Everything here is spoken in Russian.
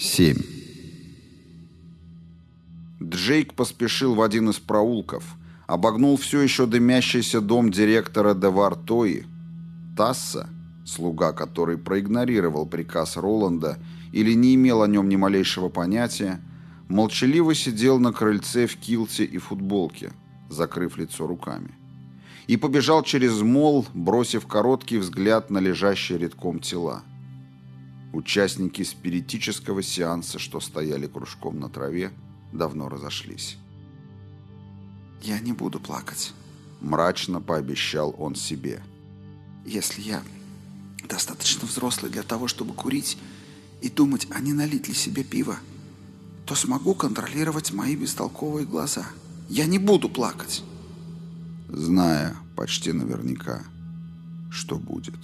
7. Джейк поспешил в один из проулков, обогнул все еще дымящийся дом директора Девартои. Тасса, слуга, который проигнорировал приказ Роланда или не имел о нем ни малейшего понятия, молчаливо сидел на крыльце в килте и футболке, закрыв лицо руками. И побежал через мол, бросив короткий взгляд на лежащие редком тела. Участники спиритического сеанса, что стояли кружком на траве, давно разошлись. «Я не буду плакать», — мрачно пообещал он себе. «Если я достаточно взрослый для того, чтобы курить и думать, а не налить ли себе пиво, то смогу контролировать мои бестолковые глаза. Я не буду плакать». Зная почти наверняка, что будет.